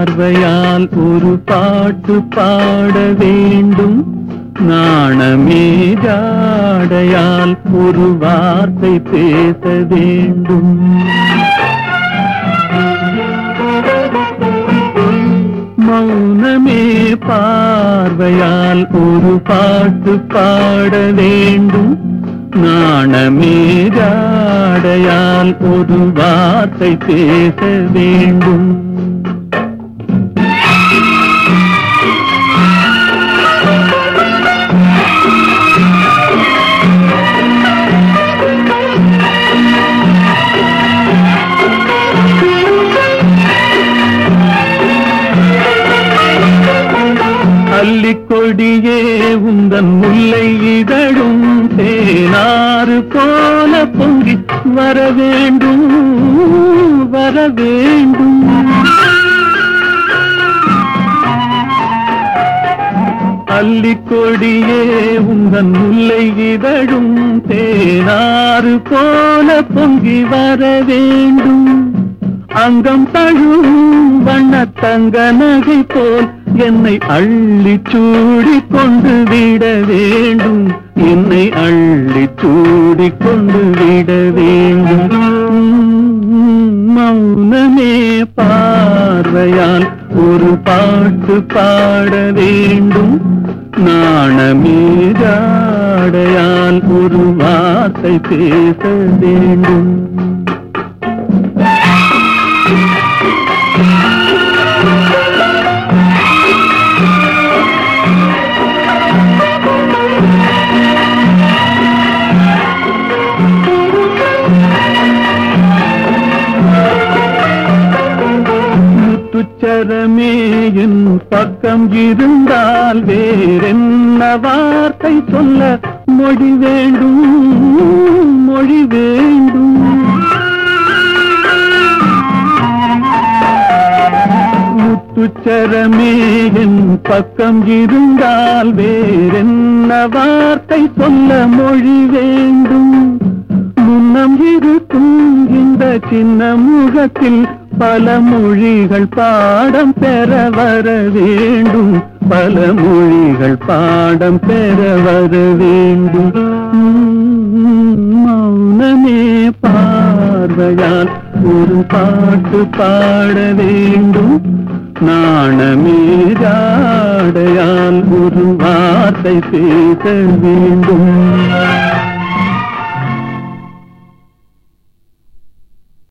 பார்வையால் ஒரு பாட்டு பாட வேண்டும். நாணமே ஜாடையால் ஒரு வார்த்தை பேச வேண்டும். மௌனமே பார்வையால் ஒரு பாட்டு பாட வேண்டும். நாணமே ஜாடையால் ஒரு வார்த்தை பேச வேண்டும். அந்தன் முல்லை இதழும் தேனாறு போல பொங்கி வர வேண்டும் வர வேண்டும். அள்ளிக்கொடியே உந்தன் முல்லை இதழும் தேனாறு போல பொங்கி வர வேண்டும். அங்கம் தழும் வண்ண தங்க நகை போல் என்னை அள்ளி சூடி கொண்டு விட வேண்டும். என்னை அள்ளி சூடி கொண்டு விட வேண்டும். மௌனமே பார்வையால் ஒரு பாட்டு பாட வேண்டும். நாணமீதாடையால் ஒரு வார்த்தை பேச வேண்டும். முத்துச்சரமே என் பக்கம் இருந்தால் வேறென்ன வார்த்தை சொல்ல மொழி வேண்டும் மொழி வேண்டும் முத்துச்சரமே என் பக்கம் இருந்தால் வேறென்ன வார்த்தை சொல்ல மொழி வேண்டும் முன்னம் இருக்கும் இந்த சின்ன முகத்தில் பல மொழிகள் பாடம் பெற வர வேண்டும். பல மொழிகள் பாடம் பெற வர வேண்டும். மௌனமே பார்வையால் ஒரு பாட்டு பாட வேண்டும். நாணமே ஜாடையால் ஒரு வார்த்தை பேச வேண்டும்.